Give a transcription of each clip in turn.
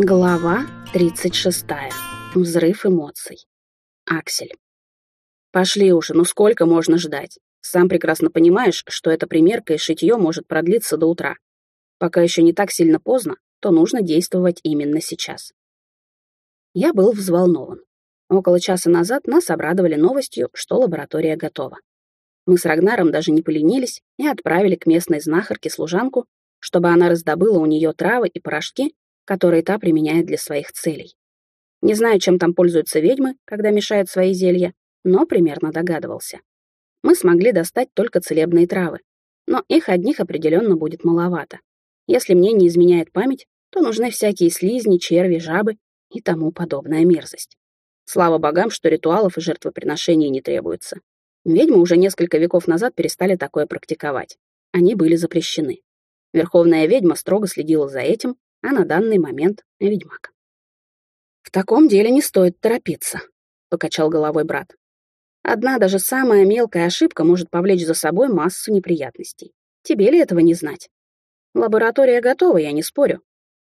Глава 36. Взрыв эмоций. Аксель. «Пошли уже, ну сколько можно ждать? Сам прекрасно понимаешь, что эта примерка и шитье может продлиться до утра. Пока еще не так сильно поздно, то нужно действовать именно сейчас». Я был взволнован. Около часа назад нас обрадовали новостью, что лаборатория готова. Мы с Рагнаром даже не поленились и отправили к местной знахарке служанку, чтобы она раздобыла у нее травы и порошки, которые та применяет для своих целей. Не знаю, чем там пользуются ведьмы, когда мешают свои зелья, но примерно догадывался. Мы смогли достать только целебные травы, но их одних определенно будет маловато. Если мне не изменяет память, то нужны всякие слизни, черви, жабы и тому подобная мерзость. Слава богам, что ритуалов и жертвоприношений не требуется. Ведьмы уже несколько веков назад перестали такое практиковать. Они были запрещены. Верховная ведьма строго следила за этим а на данный момент — ведьмак. «В таком деле не стоит торопиться», — покачал головой брат. «Одна даже самая мелкая ошибка может повлечь за собой массу неприятностей. Тебе ли этого не знать? Лаборатория готова, я не спорю.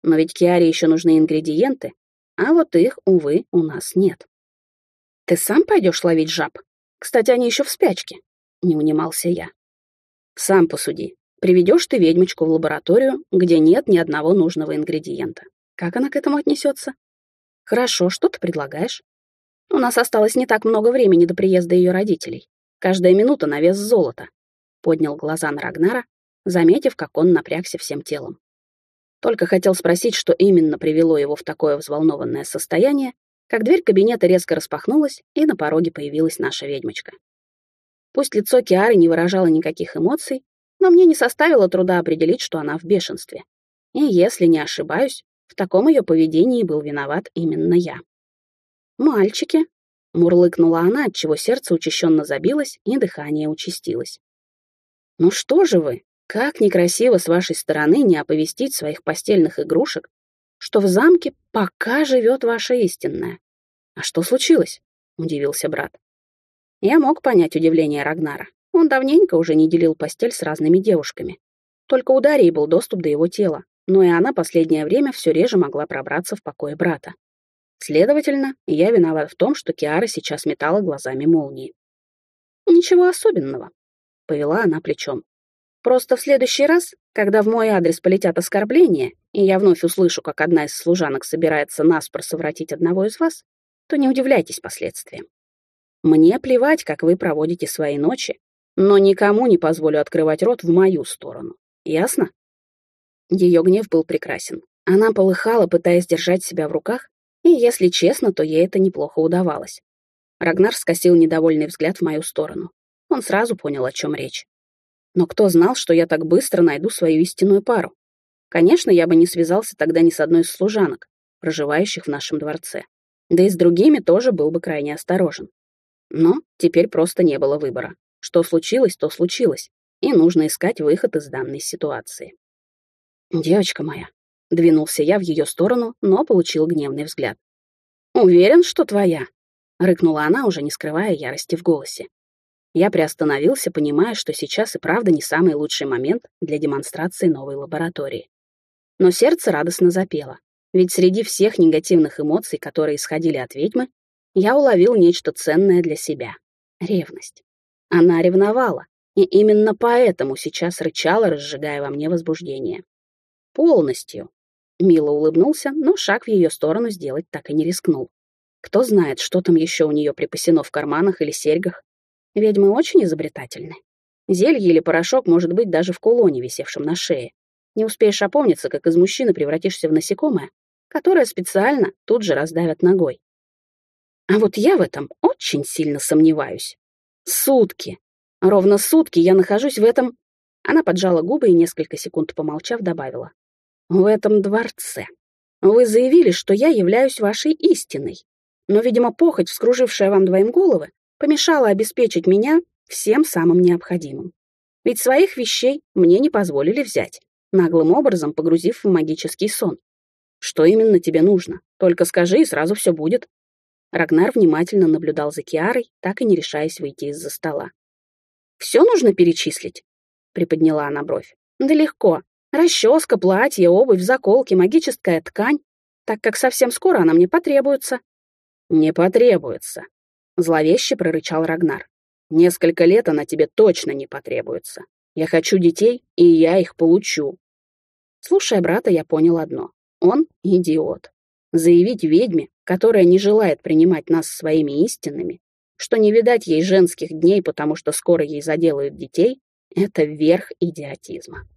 Но ведь Киаре еще нужны ингредиенты, а вот их, увы, у нас нет. Ты сам пойдешь ловить жаб? Кстати, они еще в спячке», — не унимался я. «Сам посуди. Приведешь ты ведьмочку в лабораторию, где нет ни одного нужного ингредиента. Как она к этому отнесется? Хорошо, что ты предлагаешь? У нас осталось не так много времени до приезда ее родителей. Каждая минута на вес золота. Поднял глаза на Рагнара, заметив, как он напрягся всем телом. Только хотел спросить, что именно привело его в такое взволнованное состояние, как дверь кабинета резко распахнулась, и на пороге появилась наша ведьмочка. Пусть лицо Киары не выражало никаких эмоций, но мне не составило труда определить, что она в бешенстве. И если не ошибаюсь, в таком ее поведении был виноват именно я. «Мальчики», — мурлыкнула она, отчего сердце учащенно забилось и дыхание участилось. «Ну что же вы, как некрасиво с вашей стороны не оповестить своих постельных игрушек, что в замке пока живет ваша истинная. А что случилось?» — удивился брат. Я мог понять удивление Рагнара. Он давненько уже не делил постель с разными девушками. Только у Дарьи был доступ до его тела, но и она последнее время все реже могла пробраться в покое брата. Следовательно, я виноват в том, что Киара сейчас метала глазами молнии. «Ничего особенного», — повела она плечом. «Просто в следующий раз, когда в мой адрес полетят оскорбления, и я вновь услышу, как одна из служанок собирается наспор совратить одного из вас, то не удивляйтесь последствиям. Мне плевать, как вы проводите свои ночи, но никому не позволю открывать рот в мою сторону. Ясно? Ее гнев был прекрасен. Она полыхала, пытаясь держать себя в руках, и, если честно, то ей это неплохо удавалось. Рагнар скосил недовольный взгляд в мою сторону. Он сразу понял, о чем речь. Но кто знал, что я так быстро найду свою истинную пару? Конечно, я бы не связался тогда ни с одной из служанок, проживающих в нашем дворце. Да и с другими тоже был бы крайне осторожен. Но теперь просто не было выбора. Что случилось, то случилось, и нужно искать выход из данной ситуации. «Девочка моя», — двинулся я в ее сторону, но получил гневный взгляд. «Уверен, что твоя», — рыкнула она, уже не скрывая ярости в голосе. Я приостановился, понимая, что сейчас и правда не самый лучший момент для демонстрации новой лаборатории. Но сердце радостно запело, ведь среди всех негативных эмоций, которые исходили от ведьмы, я уловил нечто ценное для себя — ревность. Она ревновала, и именно поэтому сейчас рычала, разжигая во мне возбуждение. Полностью. Мило улыбнулся, но шаг в ее сторону сделать так и не рискнул. Кто знает, что там еще у нее припасено в карманах или серьгах. Ведьмы очень изобретательны. Зелье или порошок может быть даже в кулоне, висевшем на шее. Не успеешь опомниться, как из мужчины превратишься в насекомое, которое специально тут же раздавят ногой. А вот я в этом очень сильно сомневаюсь. Сутки. Ровно сутки я нахожусь в этом... Она поджала губы и несколько секунд помолчав добавила. В этом дворце. Вы заявили, что я являюсь вашей истиной. Но, видимо, похоть, вскружившая вам двоим головы, помешала обеспечить меня всем самым необходимым. Ведь своих вещей мне не позволили взять, наглым образом погрузив в магический сон. Что именно тебе нужно? Только скажи, и сразу все будет. Рагнар внимательно наблюдал за Киарой, так и не решаясь выйти из-за стола. «Все нужно перечислить?» — приподняла она бровь. «Да легко. Расческа, платье, обувь, заколки, магическая ткань. так как совсем скоро она мне потребуется». «Не потребуется», — зловеще прорычал Рагнар. «Несколько лет она тебе точно не потребуется. Я хочу детей, и я их получу». Слушая брата, я понял одно. Он идиот. Заявить ведьме, которая не желает принимать нас своими истинными, что не видать ей женских дней, потому что скоро ей заделают детей, это верх идиотизма.